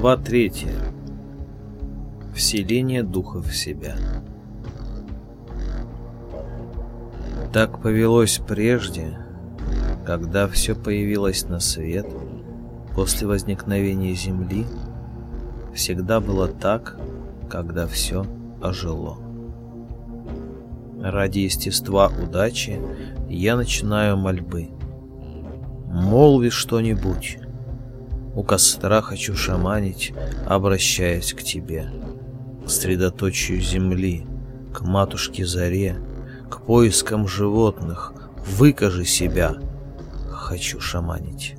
Глава 3. Вселение духа в себя. Так повелось прежде, когда все появилось на свет, после возникновения Земли, всегда было так, когда все ожило. Ради естества удачи я начинаю мольбы. Молви что-нибудь, у костра хочу шаманить, обращаясь к тебе, к средоточию земли, к матушке заре, к поискам животных, выкажи себя, хочу шаманить,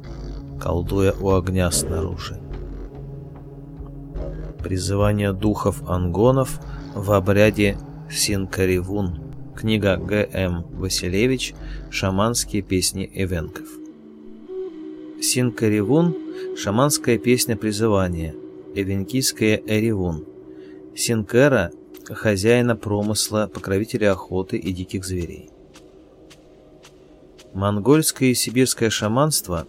колдуя у огня снаружи. Призывание духов ангонов в обряде Синкаревун. Книга Г.М. Василевич «Шаманские песни Эвенков». Синкаривун – шаманская песня призывания, эвенкийская эревун. Синкера – хозяина промысла, покровителя охоты и диких зверей. Монгольское и сибирское шаманство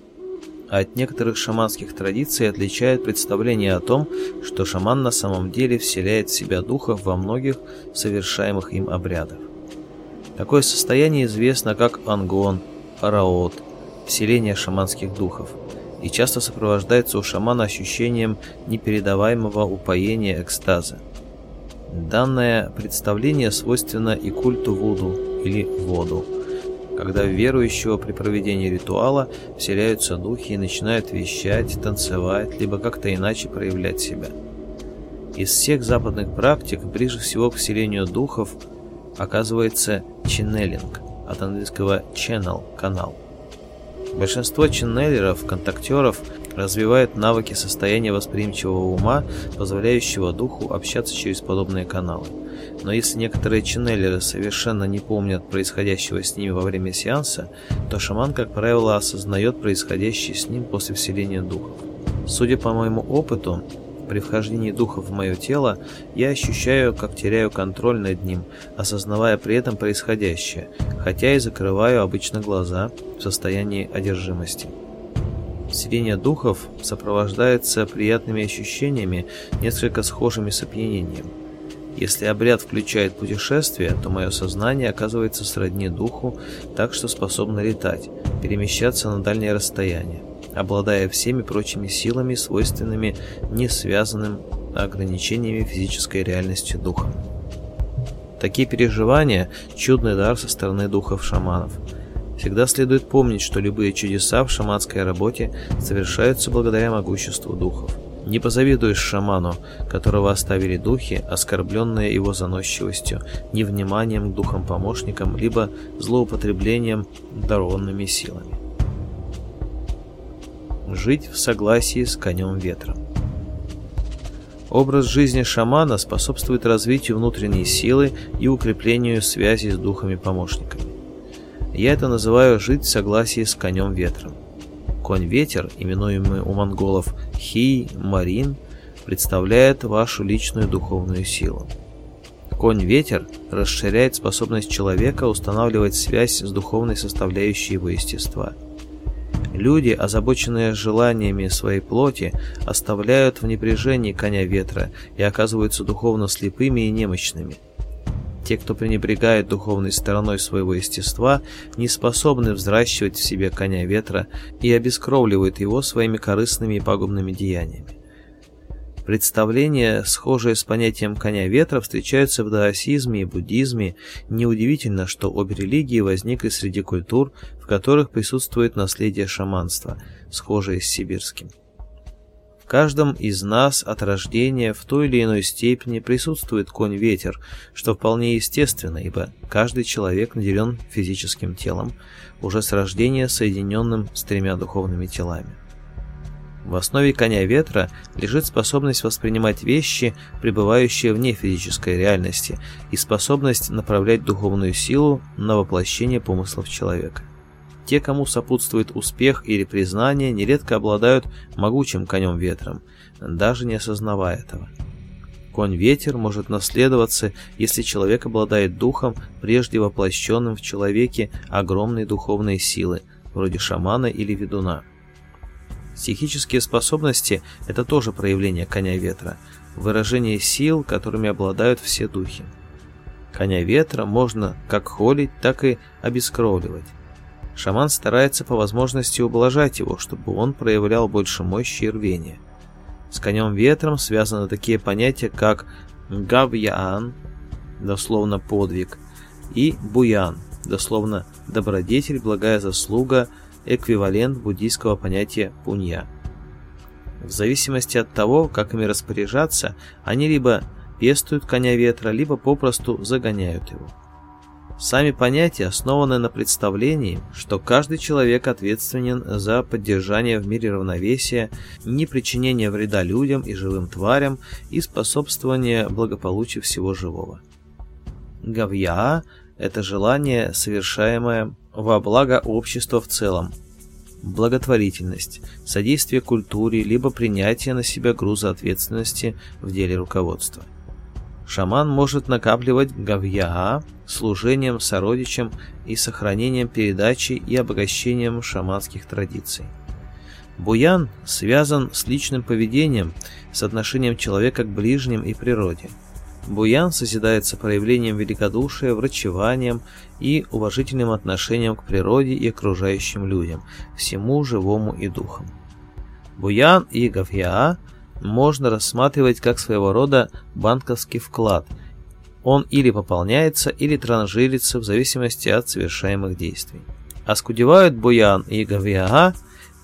от некоторых шаманских традиций отличает представление о том, что шаман на самом деле вселяет в себя духов во многих совершаемых им обрядах. Такое состояние известно как ангон, араот – поселения шаманских духов и часто сопровождается у шамана ощущением непередаваемого упоения экстаза. Данное представление свойственно и культу Вуду или Воду, когда верующего при проведении ритуала вселяются духи и начинают вещать, танцевать, либо как-то иначе проявлять себя. Из всех западных практик ближе всего к вселению духов оказывается ченнелинг, от английского channel – канал – Большинство ченнелеров, контактеров развивают навыки состояния восприимчивого ума, позволяющего духу общаться через подобные каналы. Но если некоторые ченнелеры совершенно не помнят происходящего с ними во время сеанса, то шаман, как правило, осознает происходящее с ним после вселения духов. Судя по моему опыту, при вхождении духа в мое тело, я ощущаю, как теряю контроль над ним, осознавая при этом происходящее, хотя и закрываю обычно глаза в состоянии одержимости. Сидение духов сопровождается приятными ощущениями, несколько схожими с опьянением. Если обряд включает путешествие, то мое сознание оказывается сродни духу, так что способно летать, перемещаться на дальние расстояния обладая всеми прочими силами, свойственными не связанным ограничениями физической реальности духа. Такие переживания – чудный дар со стороны духов шаманов. Всегда следует помнить, что любые чудеса в шаманской работе совершаются благодаря могуществу духов. Не позавидуешь шаману, которого оставили духи, оскорбленные его заносчивостью, невниманием к духам-помощникам, либо злоупотреблением дарованными силами жить в согласии с конем ветра. Образ жизни шамана способствует развитию внутренней силы и укреплению связи с духами-помощниками. Я это называю жить в согласии с конем ветром. Конь-ветер, именуемый у монголов Хи, Марин, представляет вашу личную духовную силу. Конь-ветер расширяет способность человека устанавливать связь с духовной составляющей его естества – Люди, озабоченные желаниями своей плоти, оставляют в непряжении коня ветра и оказываются духовно слепыми и немощными. Те, кто пренебрегает духовной стороной своего естества, не способны взращивать в себе коня ветра и обескровливают его своими корыстными и пагубными деяниями. Представления, схожие с понятием «коня ветра», встречаются в даосизме и буддизме. Неудивительно, что обе религии возникли среди культур, в которых присутствует наследие шаманства, схожее с сибирским. В каждом из нас от рождения в той или иной степени присутствует конь-ветер, что вполне естественно, ибо каждый человек наделен физическим телом, уже с рождения соединенным с тремя духовными телами. В основе «Коня ветра» лежит способность воспринимать вещи, пребывающие вне физической реальности, и способность направлять духовную силу на воплощение помыслов человека. Те, кому сопутствует успех или признание, нередко обладают могучим конем ветром, даже не осознавая этого. Конь-ветер может наследоваться, если человек обладает духом, прежде воплощенным в человеке огромной духовной силы, вроде шамана или ведуна. Психические способности – это тоже проявление коня ветра, выражение сил, которыми обладают все духи. Коня ветра можно как холить, так и обескровливать. Шаман старается по возможности ублажать его, чтобы он проявлял больше мощи и рвения. С конем ветром связаны такие понятия, как гавьяан, дословно подвиг, и буян, дословно добродетель, благая заслуга – эквивалент буддийского понятия пунья. В зависимости от того, как ими распоряжаться, они либо пестуют коня ветра, либо попросту загоняют его. Сами понятия основаны на представлении, что каждый человек ответственен за поддержание в мире равновесия, не причинение вреда людям и живым тварям и способствование благополучию всего живого. Гавья – это желание, совершаемое во благо общества в целом. Благотворительность, содействие культуре, либо принятие на себя груза ответственности в деле руководства. Шаман может накапливать гавьяа служением сородичам и сохранением передачи и обогащением шаманских традиций. Буян связан с личным поведением, с отношением человека к ближним и природе. Буян созидается проявлением великодушия, врачеванием и уважительным отношением к природе и окружающим людям, всему живому и духам. Буян и Гавьяа можно рассматривать как своего рода банковский вклад. Он или пополняется, или транжирится в зависимости от совершаемых действий. Оскудевают Буян и Гавьяа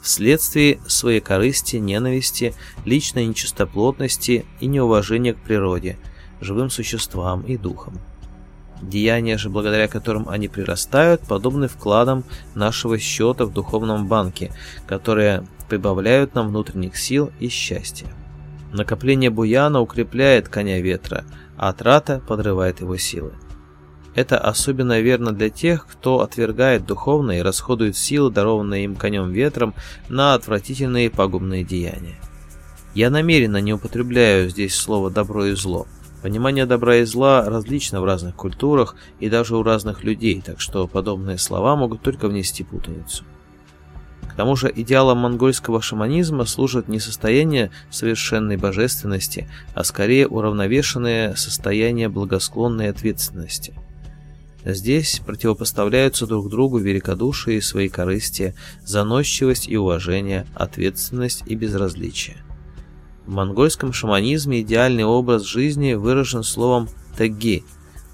вследствие своей корысти, ненависти, личной нечистоплотности и неуважения к природе, живым существам и духам. Деяния же, благодаря которым они прирастают, подобны вкладам нашего счета в духовном банке, которые прибавляют нам внутренних сил и счастья. Накопление буяна укрепляет коня ветра, а трата подрывает его силы. Это особенно верно для тех, кто отвергает духовно и расходует силы, дарованные им конем ветром, на отвратительные пагубные деяния. Я намеренно не употребляю здесь слово «добро» и «зло», Понимание добра и зла различно в разных культурах и даже у разных людей, так что подобные слова могут только внести путаницу. К тому же идеалом монгольского шаманизма служит не состояние совершенной божественности, а скорее уравновешенное состояние благосклонной ответственности. Здесь противопоставляются друг другу великодушие и свои корысти, заносчивость и уважение, ответственность и безразличие. В монгольском шаманизме идеальный образ жизни выражен словом «таги»,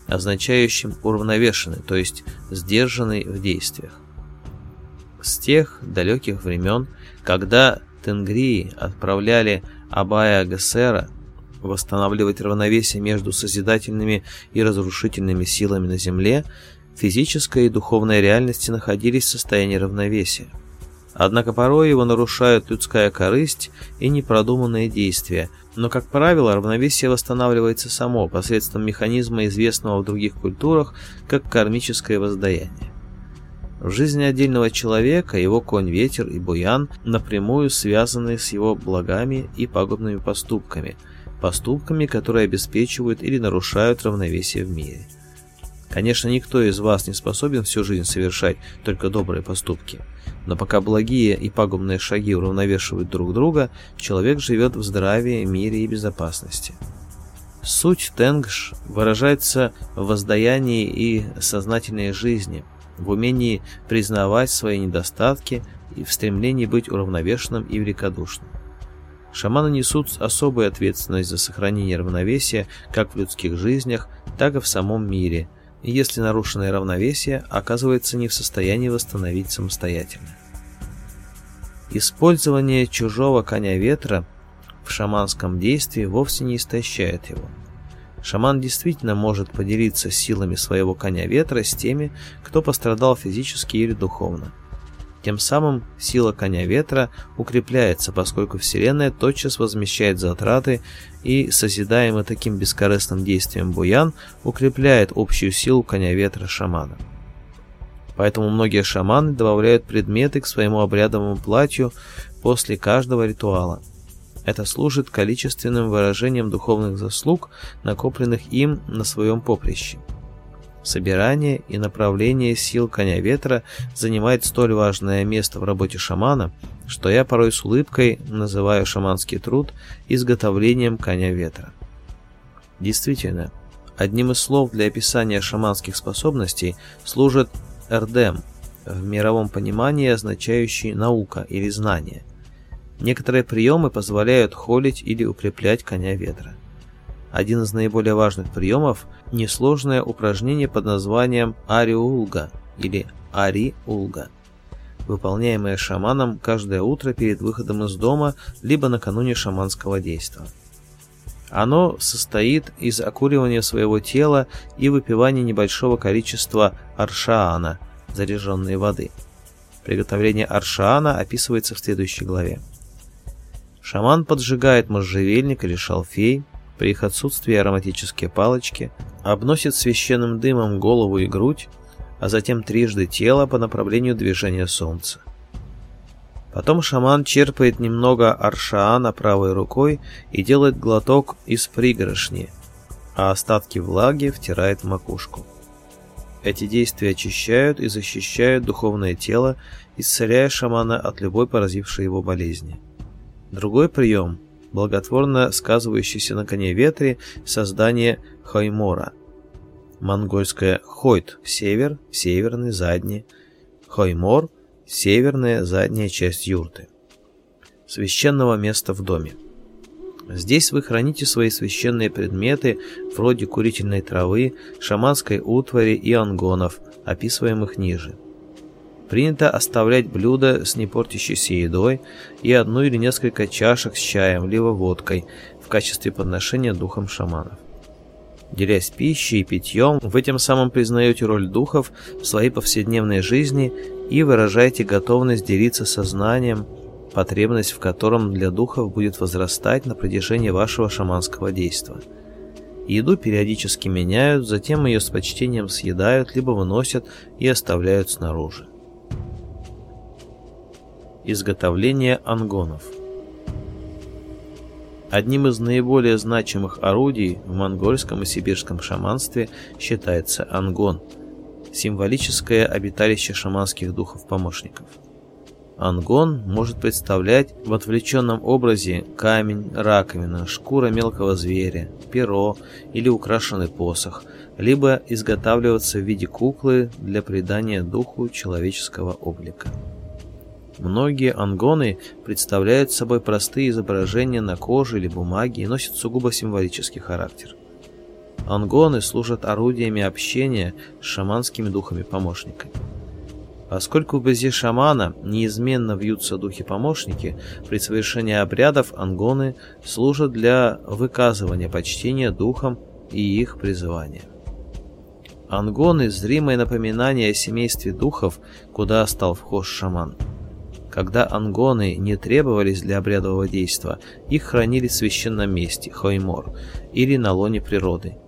означающим «уравновешенный», то есть «сдержанный в действиях». С тех далеких времен, когда тенгрии отправляли Абая Гессера восстанавливать равновесие между созидательными и разрушительными силами на Земле, физическая и духовная реальности находились в состоянии равновесия – Однако порой его нарушает людская корысть и непродуманные действия, но, как правило, равновесие восстанавливается само посредством механизма, известного в других культурах как кармическое воздаяние. В жизни отдельного человека его конь ветер и буян напрямую связаны с его благами и пагубными поступками, поступками, которые обеспечивают или нарушают равновесие в мире. Конечно, никто из вас не способен всю жизнь совершать только добрые поступки – но пока благие и пагубные шаги уравновешивают друг друга, человек живет в здравии, мире и безопасности. Суть тенгш выражается в воздаянии и сознательной жизни, в умении признавать свои недостатки и в стремлении быть уравновешенным и великодушным. Шаманы несут особую ответственность за сохранение равновесия как в людских жизнях, так и в самом мире – если нарушенное равновесие оказывается не в состоянии восстановить самостоятельно. Использование чужого коня ветра в шаманском действии вовсе не истощает его. Шаман действительно может поделиться силами своего коня ветра с теми, кто пострадал физически или духовно. Тем самым сила коня ветра укрепляется, поскольку Вселенная тотчас возмещает затраты, и, созидаемый таким бескорыстным действием Буян, укрепляет общую силу коня ветра шамана. Поэтому многие шаманы добавляют предметы к своему обрядовому платью после каждого ритуала. Это служит количественным выражением духовных заслуг, накопленных им на своем поприще. Собирание и направление сил коня ветра занимает столь важное место в работе шамана, что я порой с улыбкой называю шаманский труд изготовлением коня ветра. Действительно, одним из слов для описания шаманских способностей служит «эрдем», в мировом понимании означающий «наука» или «знание». Некоторые приемы позволяют холить или укреплять коня ветра. Один из наиболее важных приемов – несложное упражнение под названием ариулга или ариулга, выполняемое шаманом каждое утро перед выходом из дома либо накануне шаманского действия. Оно состоит из окуривания своего тела и выпивания небольшого количества аршаана, заряженной воды. Приготовление аршаана описывается в следующей главе. Шаман поджигает можжевельник или шалфей, при их отсутствии ароматические палочки обносит священным дымом голову и грудь, а затем трижды тело по направлению движения солнца. Потом шаман черпает немного аршаана правой рукой и делает глоток из пригоршни, а остатки влаги втирает в макушку. Эти действия очищают и защищают духовное тело, исцеляя шамана от любой поразившей его болезни. Другой прием благотворно сказывающийся на коне ветре создание хоймора Монгольское «хойт» — север, северный, задний. хоймор — северная, задняя часть юрты. Священного места в доме. Здесь вы храните свои священные предметы вроде курительной травы, шаманской утвари и ангонов, описываемых ниже принято оставлять блюда с непортящейся едой и одну или несколько чашек с чаем либо водкой в качестве подношения духом шаманов. Делясь пищей и питьем, вы тем самым признаете роль духов в своей повседневной жизни и выражаете готовность делиться сознанием, потребность в котором для духов будет возрастать на протяжении вашего шаманского действия. Еду периодически меняют, затем ее с почтением съедают, либо выносят и оставляют снаружи изготовления ангонов. Одним из наиболее значимых орудий в монгольском и сибирском шаманстве считается ангон – символическое обиталище шаманских духов-помощников. Ангон может представлять в отвлеченном образе камень, раковина, шкура мелкого зверя, перо или украшенный посох, либо изготавливаться в виде куклы для придания духу человеческого облика. Многие ангоны представляют собой простые изображения на коже или бумаге и носят сугубо символический характер. Ангоны служат орудиями общения с шаманскими духами-помощниками. Поскольку в безе шамана неизменно вьются духи-помощники, при совершении обрядов ангоны служат для выказывания почтения духам и их призывания. Ангоны – зримое напоминание о семействе духов, куда стал вхож шаман – когда ангоны не требовались для обрядового действия, их хранили в священном месте, Хоймор, или на лоне природы,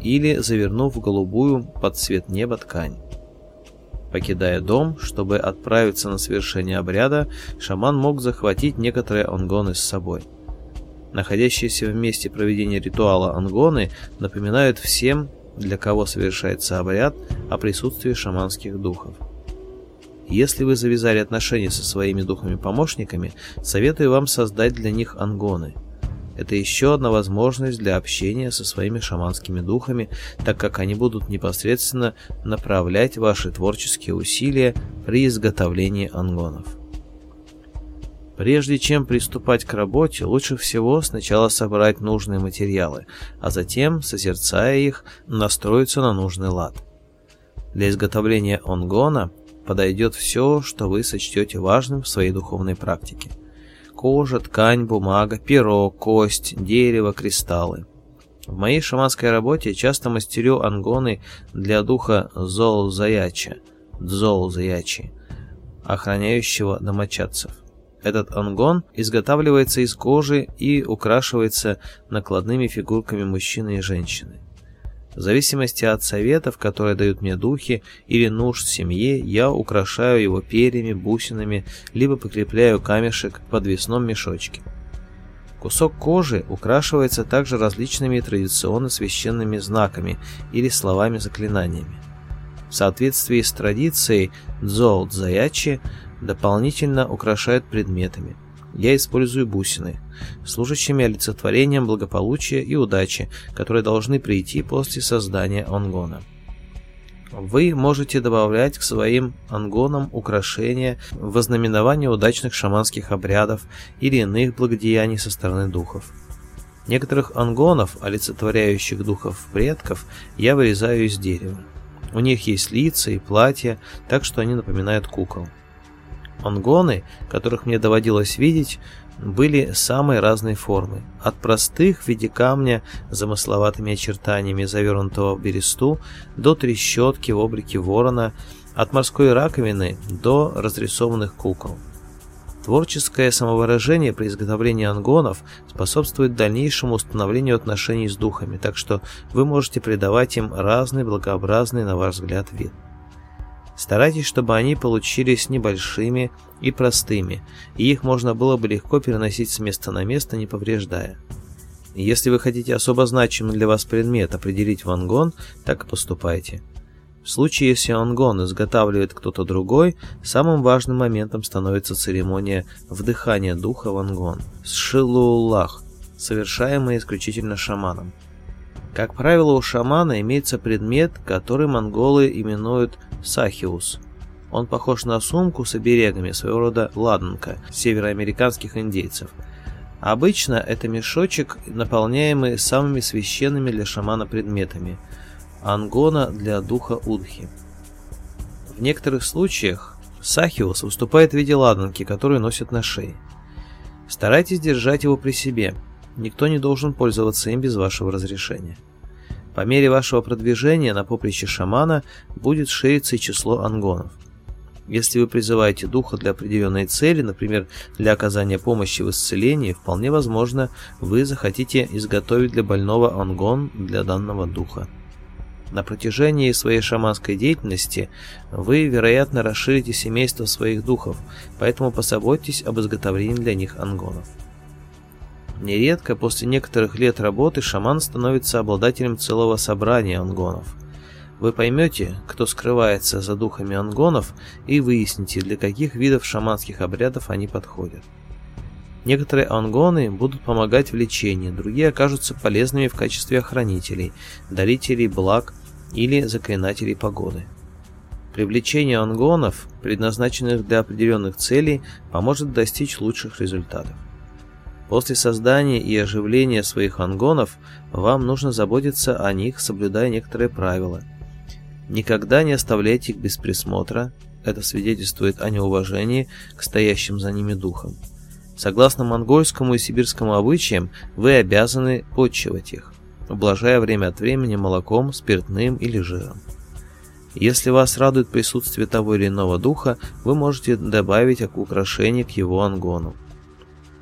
или завернув в голубую под цвет неба ткань. Покидая дом, чтобы отправиться на совершение обряда, шаман мог захватить некоторые ангоны с собой. Находящиеся в месте проведения ритуала ангоны напоминают всем, для кого совершается обряд, о присутствии шаманских духов. Если вы завязали отношения со своими духовными помощниками, советую вам создать для них ангоны. Это еще одна возможность для общения со своими шаманскими духами, так как они будут непосредственно направлять ваши творческие усилия при изготовлении ангонов. Прежде чем приступать к работе, лучше всего сначала собрать нужные материалы, а затем, созерцая их, настроиться на нужный лад. Для изготовления ангона – подойдет все, что вы сочтете важным в своей духовной практике. Кожа, ткань, бумага, перо, кость, дерево, кристаллы. В моей шаманской работе часто мастерю ангоны для духа Зоу-Заяча, Зоу-Заячи, охраняющего домочадцев. Этот ангон изготавливается из кожи и украшивается накладными фигурками мужчины и женщины в зависимости от советов, которые дают мне духи или нужд семьи, я украшаю его перьями, бусинами, либо покрепляю камешек к подвесном мешочке. Кусок кожи украшивается также различными традиционно священными знаками или словами-заклинаниями. В соответствии с традицией дзоу дзаячи дополнительно украшают предметами – я использую бусины, служащими олицетворением благополучия и удачи, которые должны прийти после создания ангона. Вы можете добавлять к своим ангонам украшения в ознаменование удачных шаманских обрядов или иных благодеяний со стороны духов. Некоторых ангонов, олицетворяющих духов предков, я вырезаю из дерева. У них есть лица и платья, так что они напоминают кукол пангоны, которых мне доводилось видеть, были самой разной формы, от простых в виде камня с замысловатыми очертаниями завернутого в бересту до трещотки в облике ворона, от морской раковины до разрисованных кукол. Творческое самовыражение при изготовлении ангонов способствует дальнейшему установлению отношений с духами, так что вы можете придавать им разный благообразный, на ваш взгляд, вид. Старайтесь, чтобы они получились небольшими и простыми, и их можно было бы легко переносить с места на место, не повреждая. Если вы хотите особо значимый для вас предмет определить в ангон, так и поступайте. В случае, если ангон изготавливает кто-то другой, самым важным моментом становится церемония вдыхания духа в ангон – сшилуллах, совершаемая исключительно шаманом – как правило, у шамана имеется предмет, который монголы именуют сахиус. Он похож на сумку с оберегами, своего рода ладанка, североамериканских индейцев. Обычно это мешочек, наполняемый самыми священными для шамана предметами – ангона для духа Удхи. В некоторых случаях сахиус выступает в виде ладанки, которую носят на шее. Старайтесь держать его при себе – Никто не должен пользоваться им без вашего разрешения. По мере вашего продвижения на поприще шамана будет шириться число ангонов. Если вы призываете духа для определенной цели, например, для оказания помощи в исцелении, вполне возможно, вы захотите изготовить для больного ангон для данного духа. На протяжении своей шаманской деятельности вы, вероятно, расширите семейство своих духов, поэтому позаботьтесь об изготовлении для них ангонов. Нередко после некоторых лет работы шаман становится обладателем целого собрания ангонов. Вы поймете, кто скрывается за духами ангонов и выясните, для каких видов шаманских обрядов они подходят. Некоторые ангоны будут помогать в лечении, другие окажутся полезными в качестве охранителей, дарителей благ или заклинателей погоды. Привлечение ангонов, предназначенных для определенных целей, поможет достичь лучших результатов. После создания и оживления своих ангонов вам нужно заботиться о них, соблюдая некоторые правила. Никогда не оставляйте их без присмотра, это свидетельствует о неуважении к стоящим за ними духам. Согласно монгольскому и сибирскому обычаям, вы обязаны подчивать их, ублажая время от времени молоком, спиртным или жиром. Если вас радует присутствие того или иного духа, вы можете добавить украшение к его ангону.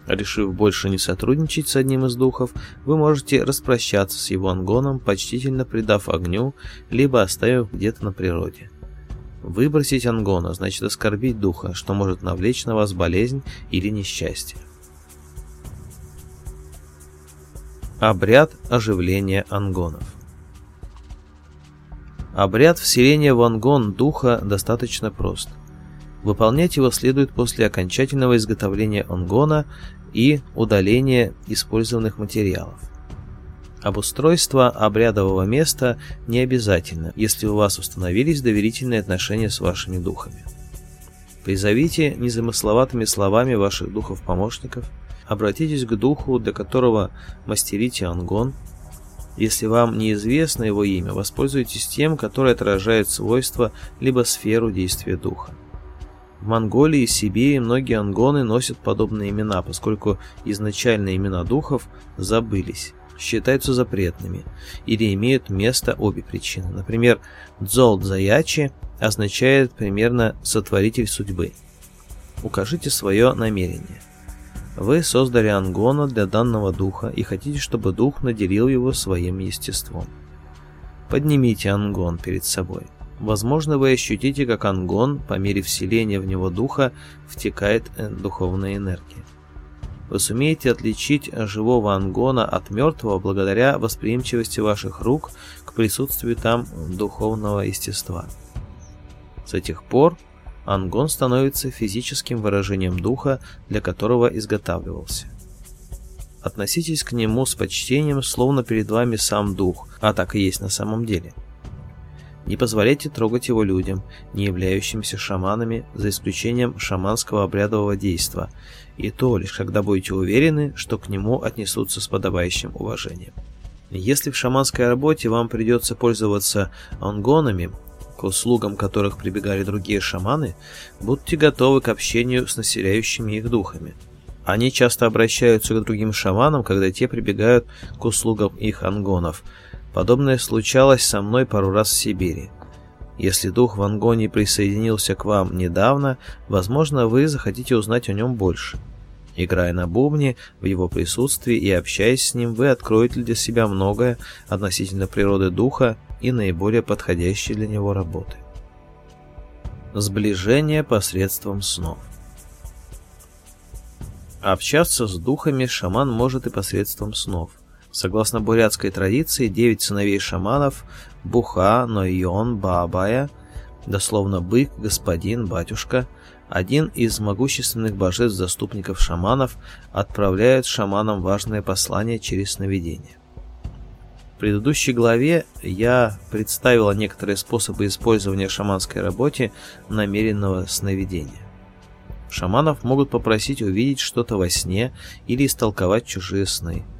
Решив больше не сотрудничать с одним из духов, вы можете распрощаться с его ангоном, почтительно придав огню, либо оставив где-то на природе. Выбросить ангона значит оскорбить духа, что может навлечь на вас болезнь или несчастье. Обряд оживления ангонов Обряд вселения в ангон духа достаточно прост – Выполнять его следует после окончательного изготовления онгона и удаления использованных материалов. Обустройство обрядового места не обязательно, если у вас установились доверительные отношения с вашими духами. Призовите незамысловатыми словами ваших духов-помощников, обратитесь к духу, для которого мастерите ангон. Если вам неизвестно его имя, воспользуйтесь тем, которое отражает свойства либо сферу действия духа. Монголии, Сибири многие ангоны носят подобные имена, поскольку изначальные имена духов забылись, считаются запретными или имеют место обе причины. Например, Дзолдзаячи означает примерно «сотворитель судьбы». Укажите свое намерение. Вы создали ангона для данного духа и хотите, чтобы дух наделил его своим естеством. Поднимите ангон перед собой – Возможно, вы ощутите, как Ангон, по мере вселения в него духа, втекает э, духовная энергия. Вы сумеете отличить э, живого Ангона от мертвого благодаря восприимчивости ваших рук к присутствию там духовного естества. С этих пор Ангон становится физическим выражением духа, для которого изготавливался. Относитесь к нему с почтением, словно перед вами сам дух, а так и есть на самом деле – не позволяйте трогать его людям, не являющимся шаманами, за исключением шаманского обрядового действа, и то лишь когда будете уверены, что к нему отнесутся с подобающим уважением. Если в шаманской работе вам придется пользоваться ангонами, к услугам которых прибегали другие шаманы, будьте готовы к общению с населяющими их духами. Они часто обращаются к другим шаманам, когда те прибегают к услугам их ангонов – Подобное случалось со мной пару раз в Сибири. Если дух Вангони присоединился к вам недавно, возможно, вы захотите узнать о нем больше. Играя на бубне, в его присутствии и общаясь с ним, вы откроете для себя многое относительно природы духа и наиболее подходящей для него работы. Сближение посредством снов Общаться с духами шаман может и посредством снов. Согласно бурятской традиции, девять сыновей шаманов – Буха, Нойон, Баабая, дословно «бык», «господин», «батюшка», один из могущественных божеств-заступников шаманов отправляет шаманам важное послание через сновидение. В предыдущей главе я представила некоторые способы использования шаманской работе намеренного сновидения. Шаманов могут попросить увидеть что-то во сне или истолковать чужие сны –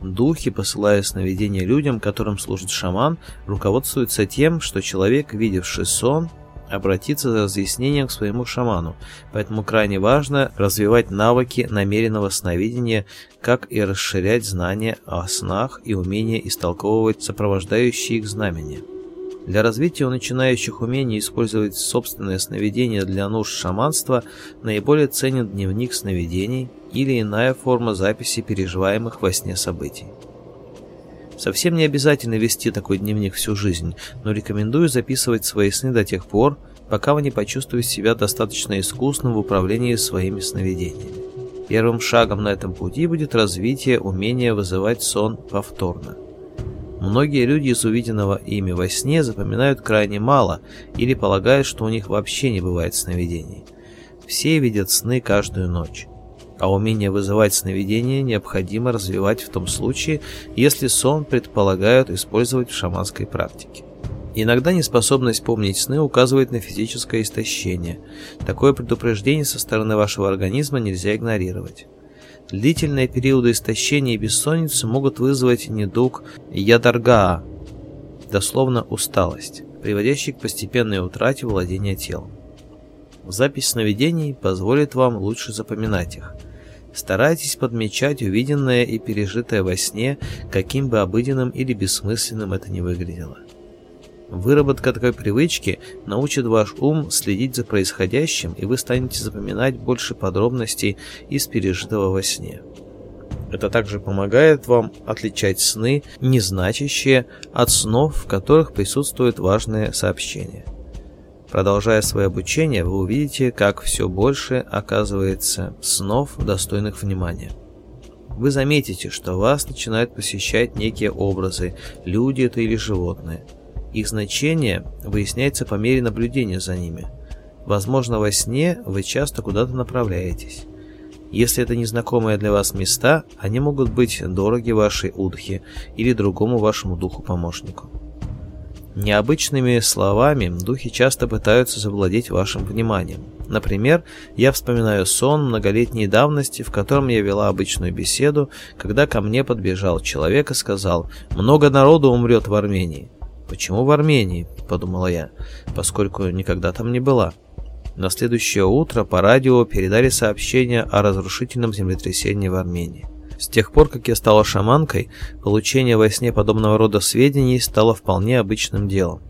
Духи, посылая сновидения людям, которым служит шаман, руководствуются тем, что человек, видевший сон, обратится за разъяснением к своему шаману, поэтому крайне важно развивать навыки намеренного сновидения, как и расширять знания о снах и умение истолковывать сопровождающие их знамения. Для развития у начинающих умений использовать собственное сновидение для нужд шаманства наиболее ценен дневник сновидений или иная форма записи переживаемых во сне событий. Совсем не обязательно вести такой дневник всю жизнь, но рекомендую записывать свои сны до тех пор, пока вы не почувствуете себя достаточно искусным в управлении своими сновидениями. Первым шагом на этом пути будет развитие умения вызывать сон повторно – Многие люди из увиденного ими во сне запоминают крайне мало или полагают, что у них вообще не бывает сновидений. Все видят сны каждую ночь. А умение вызывать сновидения необходимо развивать в том случае, если сон предполагают использовать в шаманской практике. Иногда неспособность помнить сны указывает на физическое истощение. Такое предупреждение со стороны вашего организма нельзя игнорировать. Длительные периоды истощения и бессонницы могут вызвать недуг ядарга, дословно усталость, приводящий к постепенной утрате владения телом. Запись сновидений позволит вам лучше запоминать их. Старайтесь подмечать увиденное и пережитое во сне, каким бы обыденным или бессмысленным это ни выглядело. Выработка такой привычки научит ваш ум следить за происходящим, и вы станете запоминать больше подробностей из пережитого во сне. Это также помогает вам отличать сны, незначащие, от снов, в которых присутствует важное сообщение. Продолжая свое обучение, вы увидите, как все больше оказывается снов, достойных внимания. Вы заметите, что вас начинают посещать некие образы, люди это или животные – их значение выясняется по мере наблюдения за ними. Возможно, во сне вы часто куда-то направляетесь. Если это незнакомые для вас места, они могут быть дороги вашей удхе или другому вашему духу-помощнику. Необычными словами духи часто пытаются завладеть вашим вниманием. Например, я вспоминаю сон многолетней давности, в котором я вела обычную беседу, когда ко мне подбежал человек и сказал «Много народу умрет в Армении» почему в Армении?» – подумала я, поскольку никогда там не была. На следующее утро по радио передали сообщение о разрушительном землетрясении в Армении. С тех пор, как я стала шаманкой, получение во сне подобного рода сведений стало вполне обычным делом.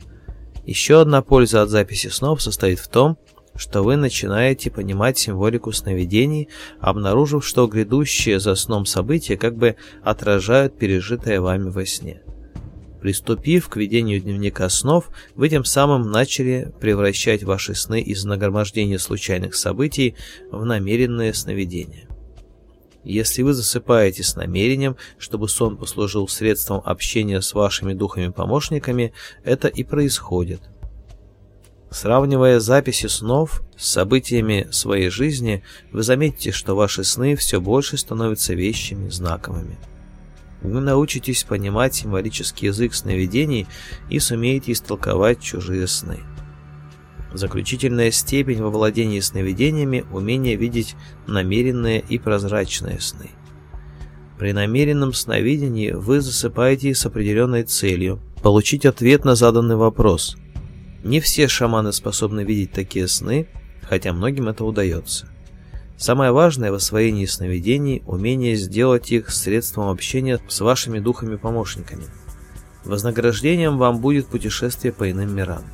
Еще одна польза от записи снов состоит в том, что вы начинаете понимать символику сновидений, обнаружив, что грядущие за сном события как бы отражают пережитое вами во сне. Приступив к ведению дневника снов, вы тем самым начали превращать ваши сны из нагромождения случайных событий в намеренное сновидение. Если вы засыпаете с намерением, чтобы сон послужил средством общения с вашими духами-помощниками, это и происходит. Сравнивая записи снов с событиями своей жизни, вы заметите, что ваши сны все больше становятся вещами знаковыми. Вы научитесь понимать символический язык сновидений и сумеете истолковать чужие сны. Заключительная степень во владении сновидениями – умение видеть намеренные и прозрачные сны. При намеренном сновидении вы засыпаете с определенной целью – получить ответ на заданный вопрос. Не все шаманы способны видеть такие сны, хотя многим это удается. Самое важное в освоении сновидений – умение сделать их средством общения с вашими духами-помощниками. Вознаграждением вам будет путешествие по иным мирам.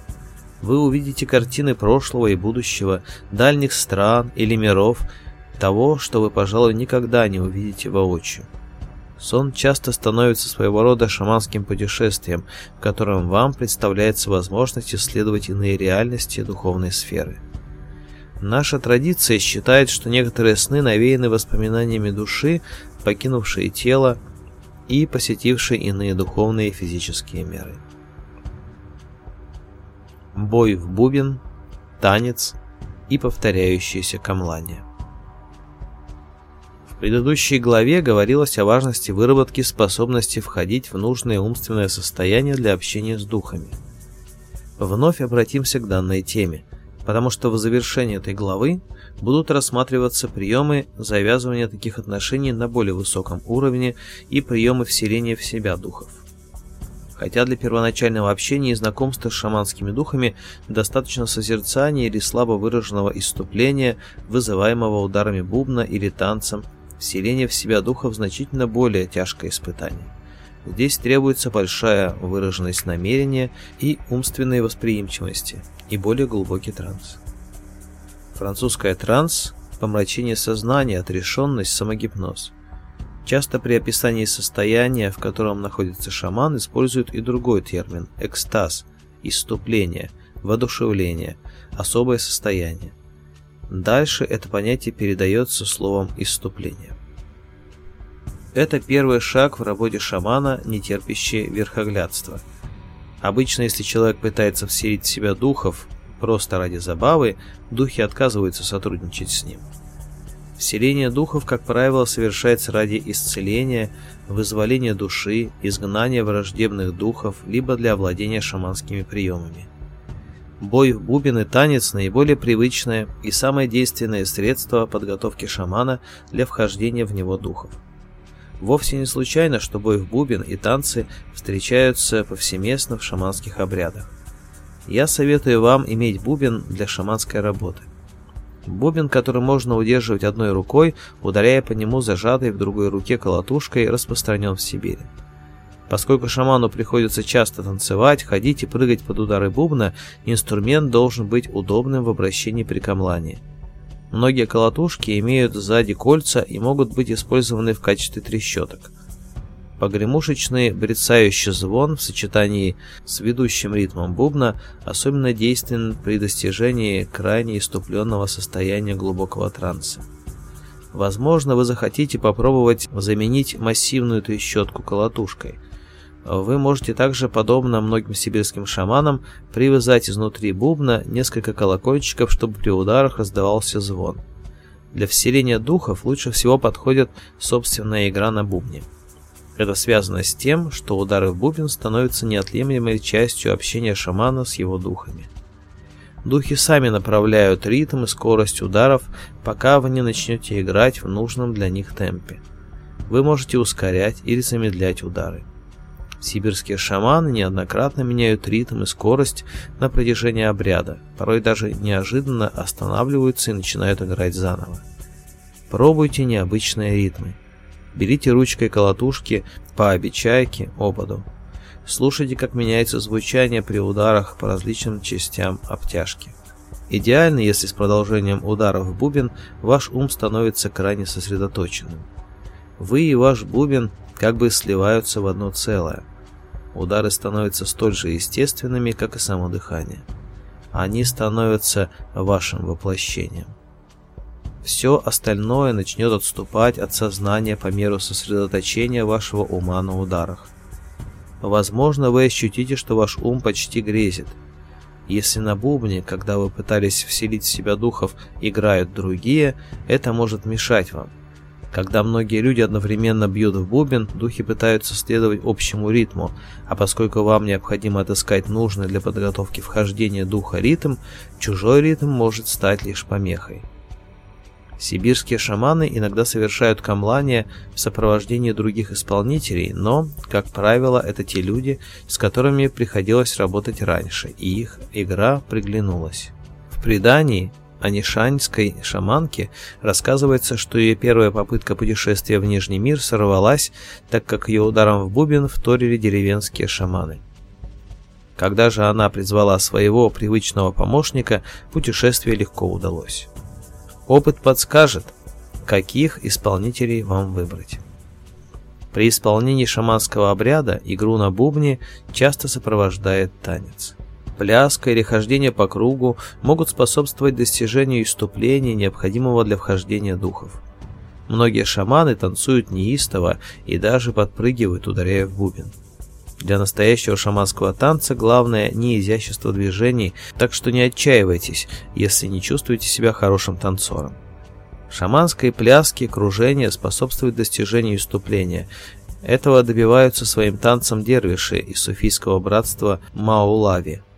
Вы увидите картины прошлого и будущего, дальних стран или миров, того, что вы, пожалуй, никогда не увидите воочию. Сон часто становится своего рода шаманским путешествием, в котором вам представляется возможность исследовать иные реальности духовной сферы. Наша традиция считает, что некоторые сны навеяны воспоминаниями души, покинувшей тело и посетившей иные духовные и физические меры. Бой в бубен, танец и повторяющееся камлание. В предыдущей главе говорилось о важности выработки способности входить в нужное умственное состояние для общения с духами. Вновь обратимся к данной теме – потому что в завершении этой главы будут рассматриваться приемы завязывания таких отношений на более высоком уровне и приемы вселения в себя духов. Хотя для первоначального общения и знакомства с шаманскими духами достаточно созерцания или слабо выраженного иступления, вызываемого ударами бубна или танцем, вселение в себя духов значительно более тяжкое испытание. Здесь требуется большая выраженность намерения и умственной восприимчивости, и более глубокий транс. Французская транс – помрачение сознания, отрешенность, самогипноз. Часто при описании состояния, в котором находится шаман, используют и другой термин – экстаз, иступление, воодушевление, особое состояние. Дальше это понятие передается словом «иступление». Это первый шаг в работе шамана, не терпящий верхоглядства. Обычно, если человек пытается вселить в себя духов просто ради забавы, духи отказываются сотрудничать с ним. Вселение духов, как правило, совершается ради исцеления, вызволения души, изгнания враждебных духов, либо для овладения шаманскими приемами. Бой в бубен и танец – наиболее привычное и самое действенное средство подготовки шамана для вхождения в него духов. Вовсе не случайно, что бой бубен и танцы встречаются повсеместно в шаманских обрядах. Я советую вам иметь бубен для шаманской работы. Бубен, который можно удерживать одной рукой, ударяя по нему зажатой в другой руке колотушкой, распространен в Сибири. Поскольку шаману приходится часто танцевать, ходить и прыгать под удары бубна, инструмент должен быть удобным в обращении при камлании – Многие колотушки имеют сзади кольца и могут быть использованы в качестве трещоток. Погремушечный брецающий звон в сочетании с ведущим ритмом бубна особенно действен при достижении крайне иступленного состояния глубокого транса. Возможно, вы захотите попробовать заменить массивную трещотку колотушкой – вы можете также, подобно многим сибирским шаманам, привязать изнутри бубна несколько колокольчиков, чтобы при ударах раздавался звон. Для вселения духов лучше всего подходит собственная игра на бубне. Это связано с тем, что удары в бубен становятся неотъемлемой частью общения шамана с его духами. Духи сами направляют ритм и скорость ударов, пока вы не начнете играть в нужном для них темпе. Вы можете ускорять или замедлять удары. Сибирские шаманы неоднократно меняют ритм и скорость на протяжении обряда, порой даже неожиданно останавливаются и начинают играть заново. Пробуйте необычные ритмы. Берите ручкой колотушки по обечайке, ободу. Слушайте, как меняется звучание при ударах по различным частям обтяжки. Идеально, если с продолжением ударов в бубен ваш ум становится крайне сосредоточенным. Вы и ваш бубен как бы сливаются в одно целое – удары становятся столь же естественными, как и само дыхание. Они становятся вашим воплощением. Все остальное начнет отступать от сознания по меру сосредоточения вашего ума на ударах. Возможно, вы ощутите, что ваш ум почти грезит. Если на бубне, когда вы пытались вселить в себя духов, играют другие, это может мешать вам – когда многие люди одновременно бьют в бубен, духи пытаются следовать общему ритму, а поскольку вам необходимо отыскать нужный для подготовки вхождения духа ритм, чужой ритм может стать лишь помехой. Сибирские шаманы иногда совершают камлания в сопровождении других исполнителей, но, как правило, это те люди, с которыми приходилось работать раньше, и их игра приглянулась. В предании Анишанской шаманке рассказывается, что ее первая попытка путешествия в Нижний мир сорвалась, так как ее ударом в бубен вторили деревенские шаманы. Когда же она призвала своего привычного помощника, путешествие легко удалось. Опыт подскажет, каких исполнителей вам выбрать. При исполнении шаманского обряда игру на бубне часто сопровождает танец. Пляска и хождение по кругу могут способствовать достижению иступлений, необходимого для вхождения духов. Многие шаманы танцуют неистово и даже подпрыгивают, ударяя в бубен. Для настоящего шаманского танца главное не изящество движений, так что не отчаивайтесь, если не чувствуете себя хорошим танцором. Шаманской пляски кружение способствует достижению иступления. Этого добиваются своим танцем дервиши из суфийского братства Маулави –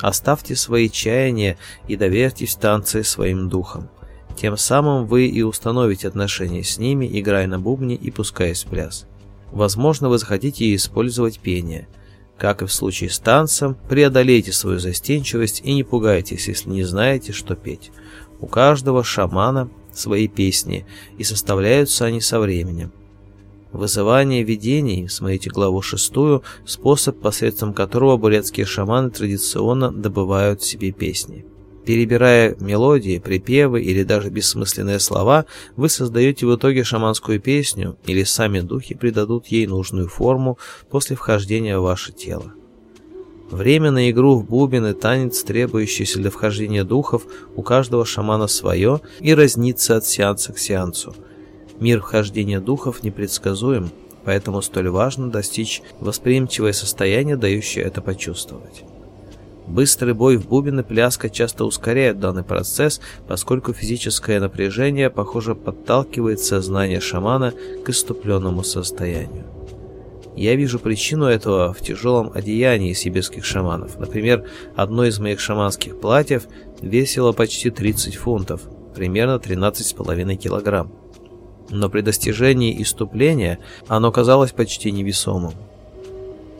Оставьте свои чаяния и доверьтесь станции своим духом. Тем самым вы и установите отношения с ними, играя на бубне и пускаясь в пляс. Возможно, вы захотите использовать пение. Как и в случае с танцем, преодолейте свою застенчивость и не пугайтесь, если не знаете, что петь. У каждого шамана свои песни, и составляются они со временем. Вызывание видений, смотрите главу шестую. способ, посредством которого бурятские шаманы традиционно добывают себе песни. Перебирая мелодии, припевы или даже бессмысленные слова, вы создаете в итоге шаманскую песню, или сами духи придадут ей нужную форму после вхождения в ваше тело. Время на игру в бубен и танец, требующийся для вхождения духов, у каждого шамана свое и разнится от сеанса к сеансу – Мир вхождения духов непредсказуем, поэтому столь важно достичь восприимчивое состояние, дающее это почувствовать. Быстрый бой в бубен и пляска часто ускоряют данный процесс, поскольку физическое напряжение, похоже, подталкивает сознание шамана к иступленному состоянию. Я вижу причину этого в тяжелом одеянии сибирских шаманов. Например, одно из моих шаманских платьев весило почти 30 фунтов, примерно 13,5 килограмм но при достижении иступления оно казалось почти невесомым.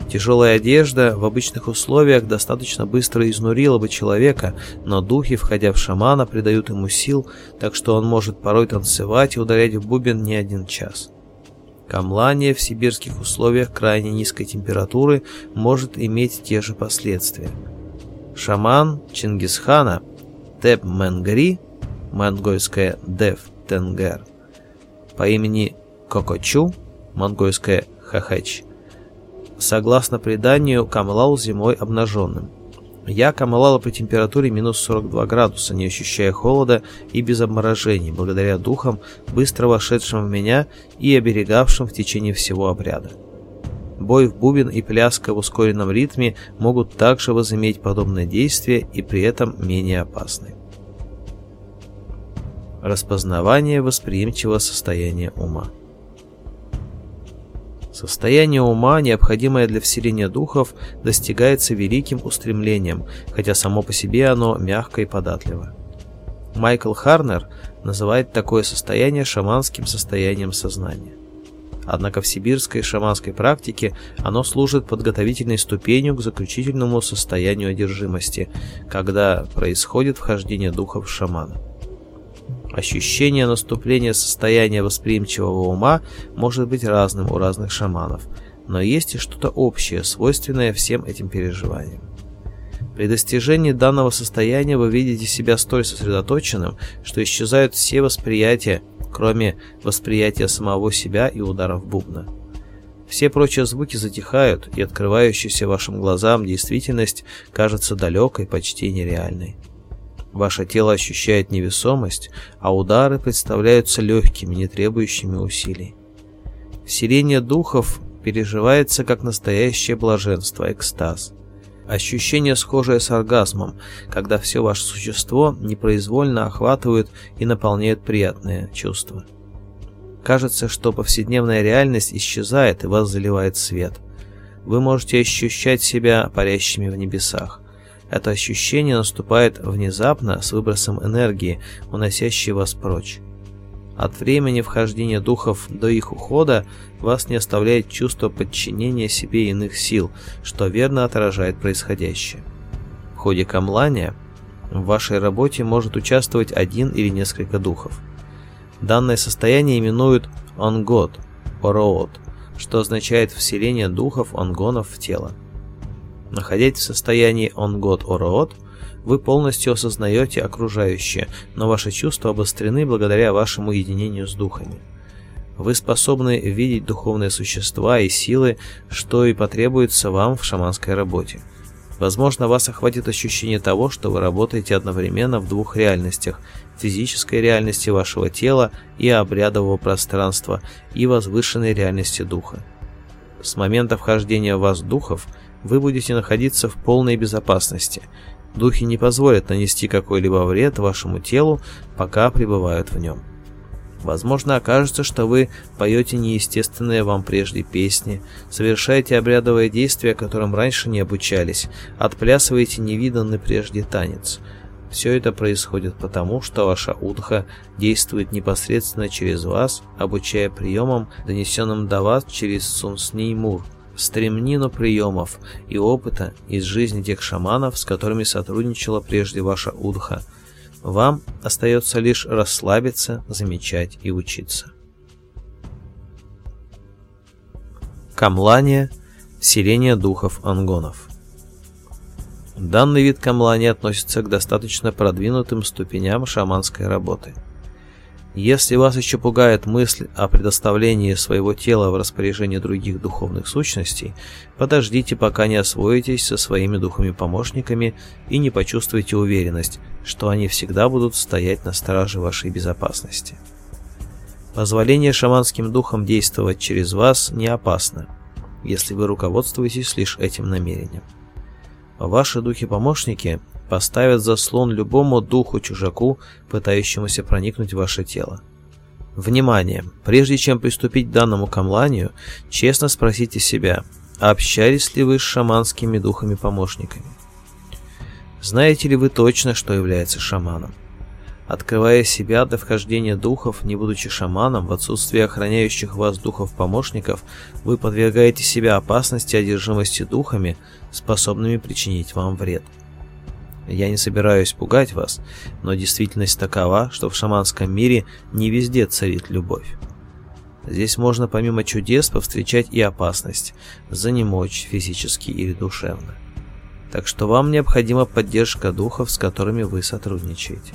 Тяжелая одежда в обычных условиях достаточно быстро изнурила бы человека, но духи, входя в шамана, придают ему сил, так что он может порой танцевать и ударять в бубен не один час. Камлание в сибирских условиях крайне низкой температуры может иметь те же последствия. Шаман Чингисхана Теп Менгари, монгольское Дев Тенгер – по имени Кокочу, монгольская Хахач. Согласно преданию, Камлал зимой обнаженным. Я камалала при температуре минус 42 градуса, не ощущая холода и без обморожений, благодаря духам, быстро вошедшим в меня и оберегавшим в течение всего обряда. Бой в бубен и пляска в ускоренном ритме могут также возыметь подобное действие и при этом менее опасны распознавание восприимчивого состояния ума. Состояние ума, необходимое для вселения духов, достигается великим устремлением, хотя само по себе оно мягко и податливо. Майкл Харнер называет такое состояние шаманским состоянием сознания. Однако в сибирской шаманской практике оно служит подготовительной ступенью к заключительному состоянию одержимости, когда происходит вхождение духов в шамана. Ощущение наступления состояния восприимчивого ума может быть разным у разных шаманов, но есть и что-то общее, свойственное всем этим переживаниям. При достижении данного состояния вы видите себя столь сосредоточенным, что исчезают все восприятия, кроме восприятия самого себя и ударов бубна. Все прочие звуки затихают, и открывающаяся вашим глазам действительность кажется далекой, почти нереальной. Ваше тело ощущает невесомость, а удары представляются легкими, не требующими усилий. Вселение духов переживается как настоящее блаженство, экстаз. Ощущение, схожее с оргазмом, когда все ваше существо непроизвольно охватывает и наполняет приятные чувства. Кажется, что повседневная реальность исчезает и вас заливает свет. Вы можете ощущать себя парящими в небесах. Это ощущение наступает внезапно с выбросом энергии, уносящей вас прочь. От времени вхождения духов до их ухода вас не оставляет чувство подчинения себе иных сил, что верно отражает происходящее. В ходе камлания в вашей работе может участвовать один или несколько духов. Данное состояние именуют онгод, ороот, что означает вселение духов онгонов в тело. Находясь в состоянии он-год-ород, вы полностью осознаете окружающее, но ваши чувства обострены благодаря вашему единению с духами. Вы способны видеть духовные существа и силы, что и потребуется вам в шаманской работе. Возможно, вас охватит ощущение того, что вы работаете одновременно в двух реальностях – физической реальности вашего тела и обрядового пространства, и возвышенной реальности духа. С момента вхождения в вас духов – вы будете находиться в полной безопасности. Духи не позволят нанести какой-либо вред вашему телу, пока пребывают в нем. Возможно, окажется, что вы поете неестественные вам прежде песни, совершаете обрядовые действия, которым раньше не обучались, отплясываете невиданный прежде танец. Все это происходит потому, что ваша утха действует непосредственно через вас, обучая приемам, донесенным до вас через сунсни Мур – стремнину приемов и опыта из жизни тех шаманов, с которыми сотрудничала прежде ваша Удха. Вам остается лишь расслабиться, замечать и учиться. Камлания – селение духов ангонов. Данный вид камлания относится к достаточно продвинутым ступеням шаманской работы – если вас еще пугает мысль о предоставлении своего тела в распоряжение других духовных сущностей, подождите, пока не освоитесь со своими духами-помощниками и не почувствуете уверенность, что они всегда будут стоять на страже вашей безопасности. Позволение шаманским духам действовать через вас не опасно, если вы руководствуетесь лишь этим намерением. Ваши духи-помощники поставят заслон любому духу-чужаку, пытающемуся проникнуть в ваше тело. Внимание! Прежде чем приступить к данному камланию, честно спросите себя, общались ли вы с шаманскими духами-помощниками? Знаете ли вы точно, что является шаманом? Открывая себя до вхождения духов, не будучи шаманом, в отсутствии охраняющих вас духов-помощников, вы подвергаете себя опасности одержимости духами, способными причинить вам вред. Я не собираюсь пугать вас, но действительность такова, что в шаманском мире не везде царит любовь. Здесь можно помимо чудес повстречать и опасность, занемочь физически или душевно. Так что вам необходима поддержка духов, с которыми вы сотрудничаете.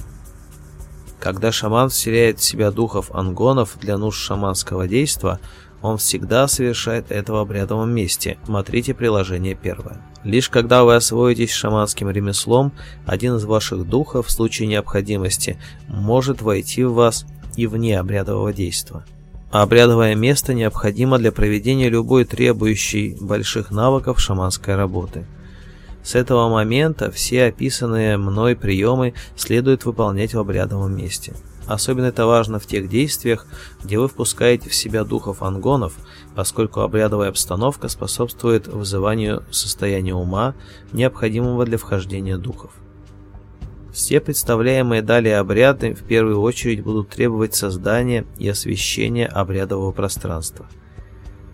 Когда шаман вселяет в себя духов ангонов для нужд шаманского действия. – он всегда совершает этого обряда в месте. Смотрите приложение первое. Лишь когда вы освоитесь шаманским ремеслом, один из ваших духов в случае необходимости может войти в вас и вне обрядового действия. Обрядовое место необходимо для проведения любой требующей больших навыков шаманской работы. С этого момента все описанные мной приемы следует выполнять в обрядовом месте. Особенно это важно в тех действиях, где вы впускаете в себя духов ангонов, поскольку обрядовая обстановка способствует вызыванию состояния ума, необходимого для вхождения духов. Все представляемые далее обряды в первую очередь будут требовать создания и освещения обрядового пространства.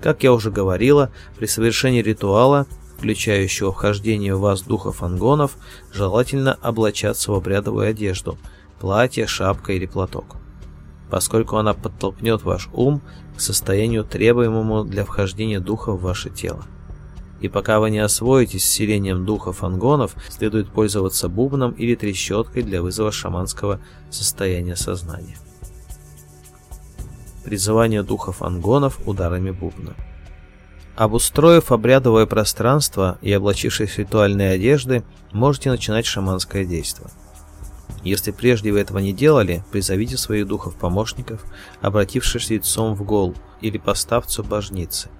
Как я уже говорила, при совершении ритуала включающего вхождение в вас духов ангонов, желательно облачаться в обрядовую одежду – платье, шапка или платок. Поскольку она подтолкнет ваш ум к состоянию, требуемому для вхождения духа в ваше тело. И пока вы не освоитесь с селением духа фангонов, следует пользоваться бубном или трещоткой для вызова шаманского состояния сознания. Призывание духа фангонов ударами бубна. Обустроив обрядовое пространство и облачившись в ритуальные одежды, можете начинать шаманское действие. Если прежде вы этого не делали, призовите своих духов-помощников, обратившись лицом в гол или поставцу божницы.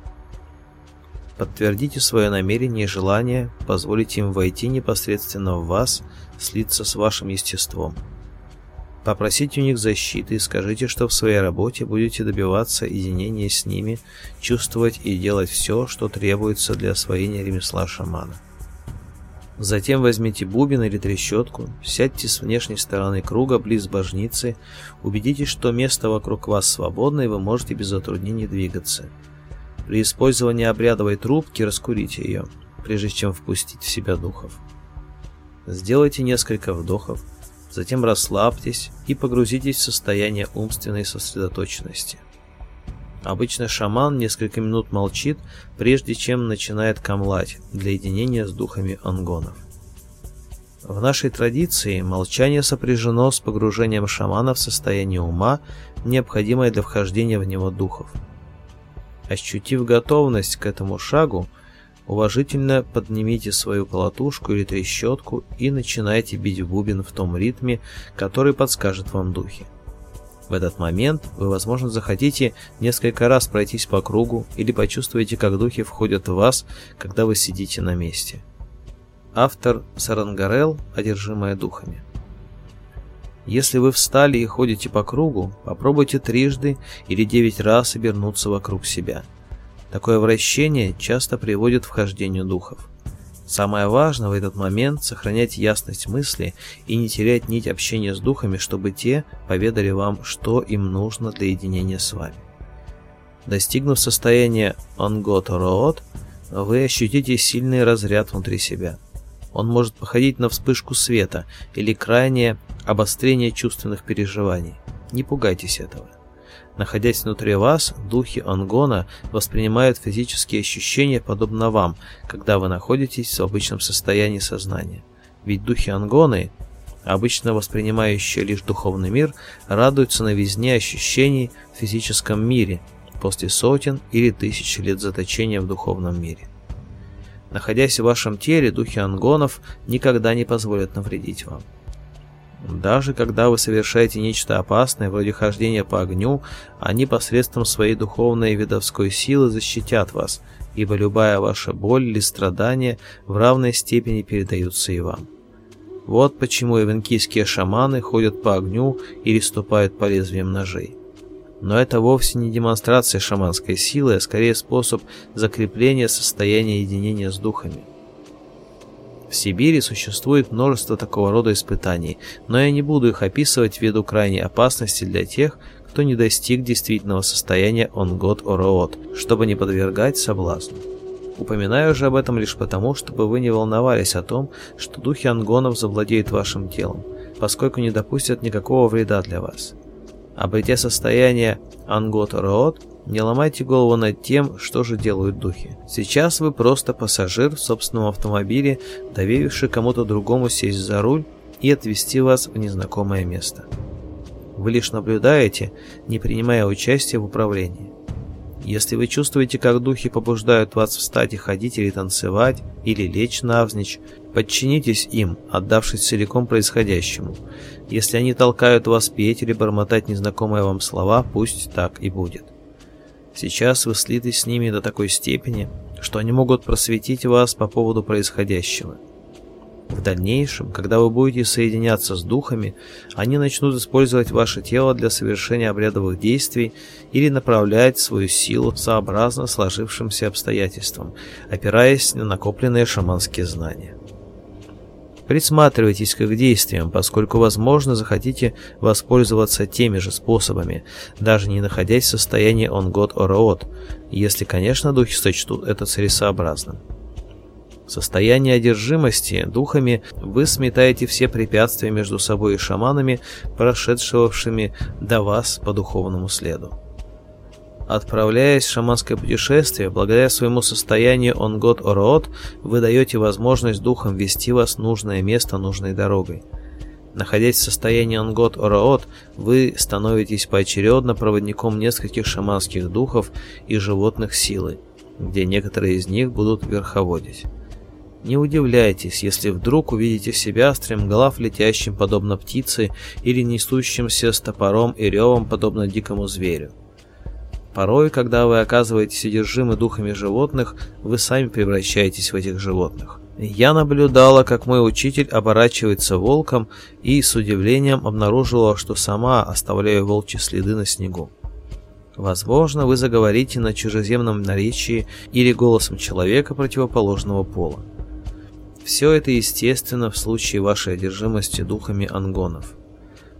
Подтвердите свое намерение и желание, позволите им войти непосредственно в вас, слиться с вашим естеством. Попросите у них защиты и скажите, что в своей работе будете добиваться единения с ними, чувствовать и делать все, что требуется для освоения ремесла шамана. Затем возьмите бубен или трещотку, сядьте с внешней стороны круга близ божницы, убедитесь, что место вокруг вас свободно и вы можете без затруднений двигаться. При использовании обрядовой трубки раскурите ее, прежде чем впустить в себя духов. Сделайте несколько вдохов, затем расслабьтесь и погрузитесь в состояние умственной сосредоточенности. Обычно шаман несколько минут молчит, прежде чем начинает камлать для единения с духами ангонов. В нашей традиции молчание сопряжено с погружением шамана в состояние ума, необходимое для вхождения в него духов. Ощутив готовность к этому шагу, уважительно поднимите свою колотушку или трещотку и начинайте бить в бубен в том ритме, который подскажет вам духи. В этот момент вы, возможно, захотите несколько раз пройтись по кругу или почувствуете, как духи входят в вас, когда вы сидите на месте. Автор Сарангарел «Одержимая духами». Если вы встали и ходите по кругу, попробуйте трижды или девять раз обернуться вокруг себя. Такое вращение часто приводит к вхождению духов. Самое важное в этот момент – сохранять ясность мысли и не терять нить общения с духами, чтобы те поведали вам, что им нужно для единения с вами. Достигнув состояния «онгото-роот», вы ощутите сильный разряд внутри себя. Он может походить на вспышку света или крайнее обострение чувственных переживаний. Не пугайтесь этого находясь внутри вас, духи Ангона воспринимают физические ощущения подобно вам, когда вы находитесь в обычном состоянии сознания. Ведь духи Ангоны, обычно воспринимающие лишь духовный мир, радуются новизне ощущений в физическом мире после сотен или тысяч лет заточения в духовном мире. Находясь в вашем теле, духи Ангонов никогда не позволят навредить вам. Даже когда вы совершаете нечто опасное, вроде хождения по огню, они посредством своей духовной и видовской силы защитят вас, ибо любая ваша боль или страдание в равной степени передаются и вам. Вот почему эвенкийские шаманы ходят по огню или ступают по лезвиям ножей. Но это вовсе не демонстрация шаманской силы, а скорее способ закрепления состояния единения с духами – в Сибири существует множество такого рода испытаний, но я не буду их описывать ввиду крайней опасности для тех, кто не достиг действительного состояния онгот ороот, чтобы не подвергать соблазну. Упоминаю же об этом лишь потому, чтобы вы не волновались о том, что духи ангонов завладеют вашим телом, поскольку не допустят никакого вреда для вас обойти состояние ангот-рот, не ломайте голову над тем, что же делают духи. Сейчас вы просто пассажир в собственном автомобиле, доверивший кому-то другому сесть за руль и отвезти вас в незнакомое место. Вы лишь наблюдаете, не принимая участия в управлении. Если вы чувствуете, как духи побуждают вас встать и ходить или танцевать, или лечь навзничь, подчинитесь им, отдавшись целиком происходящему. Если они толкают вас петь или бормотать незнакомые вам слова, пусть так и будет. Сейчас вы слиты с ними до такой степени, что они могут просветить вас по поводу происходящего – в дальнейшем, когда вы будете соединяться с духами, они начнут использовать ваше тело для совершения обрядовых действий или направлять свою силу сообразно сложившимся обстоятельствам, опираясь на накопленные шаманские знания. Присматривайтесь к их действиям, поскольку, возможно, захотите воспользоваться теми же способами, даже не находясь в состоянии он год ороот, если, конечно, духи сочтут это целесообразным. Состояние одержимости духами вы сметаете все препятствия между собой и шаманами, прошедшившими до вас по духовному следу. Отправляясь в шаманское путешествие, благодаря своему состоянию он год ороот, вы даете возможность духам вести вас в нужное место нужной дорогой. Находясь в состоянии онгот ороот, вы становитесь поочередно проводником нескольких шаманских духов и животных силы, где некоторые из них будут верховодить. Не удивляйтесь, если вдруг увидите себя, стремглав летящим подобно птице или несущимся с топором и ревом подобно дикому зверю. Порой, когда вы оказываетесь одержимы духами животных, вы сами превращаетесь в этих животных. Я наблюдала, как мой учитель оборачивается волком и с удивлением обнаружила, что сама оставляю волчьи следы на снегу. Возможно, вы заговорите на чужеземном наречии или голосом человека противоположного пола. Все это естественно в случае вашей одержимости духами ангонов.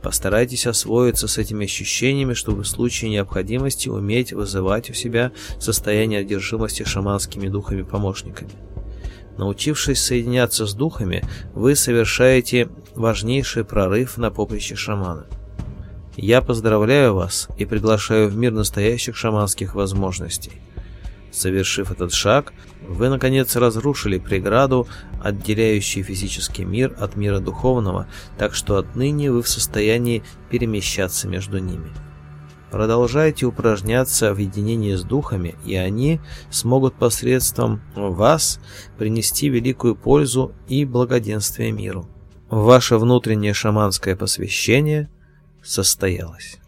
Постарайтесь освоиться с этими ощущениями, чтобы в случае необходимости уметь вызывать у себя состояние одержимости шаманскими духами-помощниками. Научившись соединяться с духами, вы совершаете важнейший прорыв на поприще шамана. Я поздравляю вас и приглашаю в мир настоящих шаманских возможностей. Совершив этот шаг, вы, наконец, разрушили преграду, отделяющую физический мир от мира духовного, так что отныне вы в состоянии перемещаться между ними. Продолжайте упражняться в единении с духами, и они смогут посредством вас принести великую пользу и благоденствие миру. Ваше внутреннее шаманское посвящение состоялось.